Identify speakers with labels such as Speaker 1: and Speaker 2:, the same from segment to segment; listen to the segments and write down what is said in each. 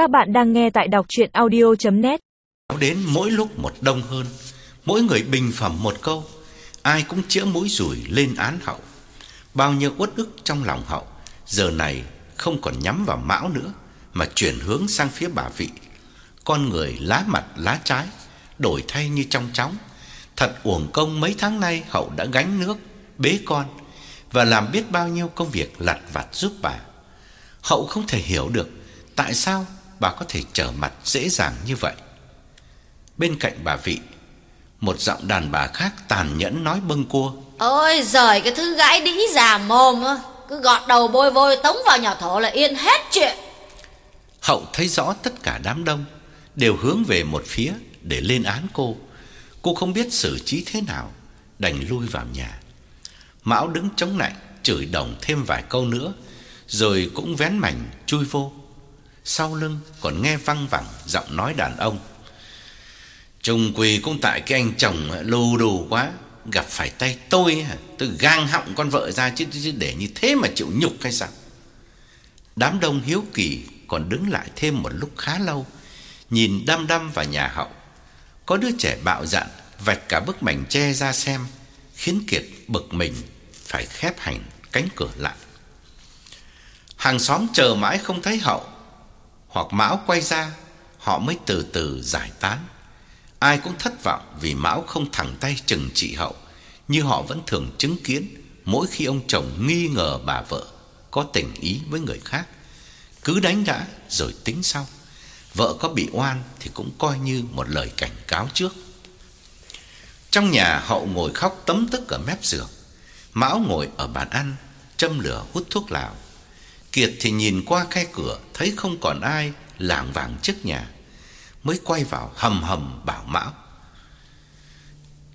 Speaker 1: Các bạn đang nghe tại đọc chuyện audio.net
Speaker 2: Đến mỗi lúc một đông hơn, Mỗi người bình phẩm một câu, Ai cũng chữa mũi rủi lên án hậu. Bao nhiêu uất ức trong lòng hậu, Giờ này không còn nhắm vào mão nữa, Mà chuyển hướng sang phía bà vị. Con người lá mặt lá trái, Đổi thay như trong chóng. Thật uổng công mấy tháng nay hậu đã gánh nước, Bế con, Và làm biết bao nhiêu công việc lặt vặt giúp bà. Hậu không thể hiểu được Tại sao bà có thể trở mặt dễ dàng như vậy. Bên cạnh bà vị Một giọng đàn bà khác tàn nhẫn nói bâng cua
Speaker 3: Ôi giời cái thứ gãi đĩ già mồm á, Cứ gọt đầu bôi vôi tống vào nhà thổ là yên hết chuyện.
Speaker 2: Hậu thấy rõ tất cả đám đông Đều hướng về một phía để lên án cô. Cô không biết xử trí thế nào Đành lui vào nhà. Mão đứng chống lạnh Chửi đồng thêm vài câu nữa Rồi cũng vén mảnh chui vô sau lưng còn nghe văng vẳng Giọng nói đàn ông. Trung quỳ cũng tại cái anh chồng lù đù quá Gặp phải tay tôi hả? Tôi gang họng con vợ ra chứ, chứ để như thế mà chịu nhục hay sao? Đám đông hiếu kỳ Còn đứng lại thêm một lúc khá lâu Nhìn đăm đăm vào nhà hậu. Có đứa trẻ bạo dạn Vạch cả bức mảnh che ra xem Khiến Kiệt bực mình Phải khép hành cánh cửa lại. Hàng xóm chờ mãi không thấy hậu hoặc Mão quay ra, Họ mới từ từ giải tán. Ai cũng thất vọng vì Mão không thẳng tay trừng trị hậu, Như họ vẫn thường chứng kiến Mỗi khi ông chồng nghi ngờ bà vợ Có tình ý với người khác. Cứ đánh đã rồi tính sau. Vợ có bị oan thì cũng coi như một lời cảnh cáo trước. Trong nhà hậu ngồi khóc tấm tức ở mép giường. Mão ngồi ở bàn ăn, Châm lửa hút thuốc lào. Kiệt thì nhìn qua khe cửa, Thấy không còn ai lảng vảng trước nhà, Mới quay vào hầm hầm bảo Mão.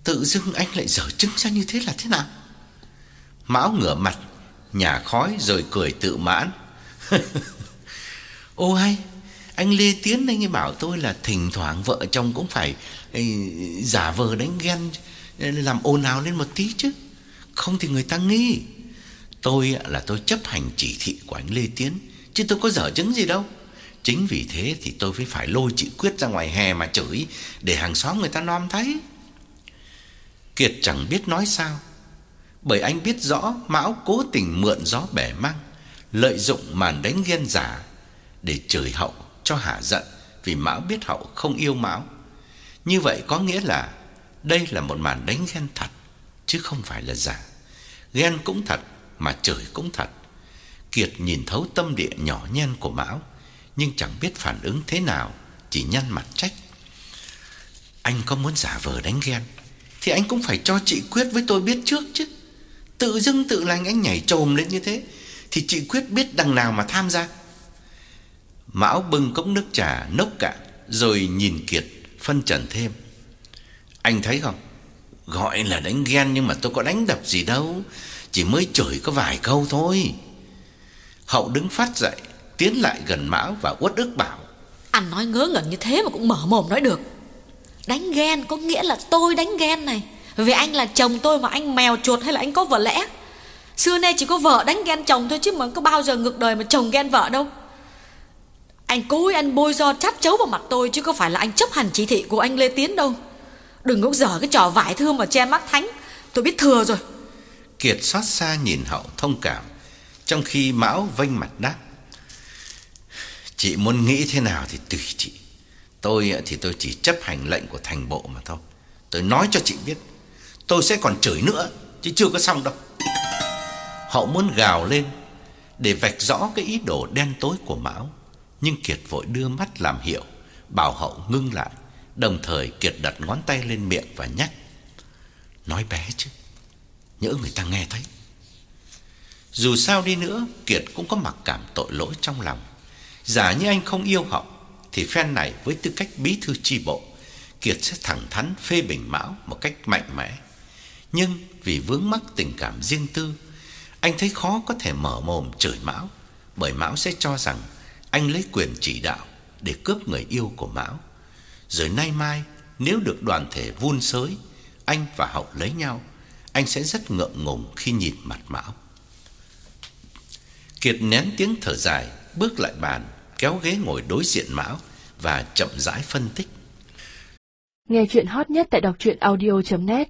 Speaker 2: Tự dưng anh lại dở chứng ra như thế là thế nào? Mão ngửa mặt nhà khói rồi cười tự mãn. Ô hay, Anh Lê Tiến anh ấy bảo tôi là Thỉnh thoảng vợ chồng cũng phải Giả vờ đánh ghen, Làm ồn ào lên một tí chứ. Không thì người ta nghi. Tôi là tôi chấp hành chỉ thị của anh Lê Tiến, Chứ tôi có dở chứng gì đâu. Chính vì thế thì tôi mới phải lôi chị Quyết ra ngoài hè mà chửi, Để hàng xóm người ta non thấy. Kiệt chẳng biết nói sao, Bởi anh biết rõ Mão cố tình mượn gió bẻ măng Lợi dụng màn đánh ghen giả Để chửi hậu cho hạ giận, Vì Mão biết hậu không yêu Mão. Như vậy có nghĩa là Đây là một màn đánh ghen thật, Chứ không phải là giả. Ghen cũng thật mà chửi cũng thật. Kiệt nhìn thấu tâm địa nhỏ nhen của Mão, Nhưng chẳng biết phản ứng thế nào, Chỉ nhăn mặt trách. Anh có muốn giả vờ đánh ghen, Thì anh cũng phải cho chị Quyết với tôi biết trước chứ. Tự dưng tự lành anh nhảy trồm lên như thế, Thì chị Quyết biết đằng nào mà tham gia. Mão bưng cốc nước trà nốc cạn, Rồi nhìn Kiệt, phân trần thêm. Anh thấy không? Gọi là đánh ghen nhưng mà tôi có đánh đập gì đâu. Chỉ mới chửi có vài câu thôi. Hậu đứng phát dậy, Tiến lại gần Mão và uất ức bảo.
Speaker 3: Anh nói ngớ ngẩn như thế mà cũng mở mồm nói được. Đánh ghen có nghĩa là tôi đánh ghen này. Vì anh là chồng tôi mà anh mèo chuột hay là anh có vợ lẽ? Xưa nay chỉ có vợ đánh ghen chồng thôi chứ mà có bao giờ ngược đời mà chồng ghen vợ đâu. Anh cố ý anh bôi do chát chấu vào mặt tôi Chứ có phải là anh chấp hành chỉ thị của anh Lê Tiến đâu. Đừng có dở cái trò vải thương mà che mắt thánh. Tôi biết thừa rồi.
Speaker 2: Kiệt xót xa nhìn hậu thông cảm, Trong khi Mão vênh mặt đáp. Chị muốn nghĩ thế nào thì tùy chị. Tôi thì tôi chỉ chấp hành lệnh của thành bộ mà thôi. Tôi nói cho chị biết, Tôi sẽ còn chửi nữa, Chứ chưa có xong đâu. Hậu muốn gào lên Để vạch rõ cái ý đồ đen tối của Mão, Nhưng Kiệt vội đưa mắt làm hiệu Bảo Hậu ngưng lại. Đồng thời Kiệt đặt ngón tay lên miệng và nhắc. Nói bé chứ, Nhỡ người ta nghe thấy. Dù sao đi nữa, Kiệt cũng có mặc cảm tội lỗi trong lòng. Giả như anh không yêu họ, Thì phen này với tư cách bí thư chi bộ, Kiệt sẽ thẳng thắn phê bình Mão Một cách mạnh mẽ. Nhưng vì vướng mắc tình cảm riêng tư, Anh thấy khó có thể mở mồm chửi Mão, Bởi Mão sẽ cho rằng Anh lấy quyền chỉ đạo Để cướp người yêu của Mão. Rồi nay mai, Nếu được đoàn thể vun sới, Anh và Hậu lấy nhau, Anh sẽ rất ngượng ngùng khi nhìn mặt Mão Kiệt nén tiếng thở dài, Bước lại bàn, kéo ghế ngồi đối diện Mão và chậm rãi phân tích.
Speaker 4: Nghe chuyện hot nhất tại đọc truyện audio net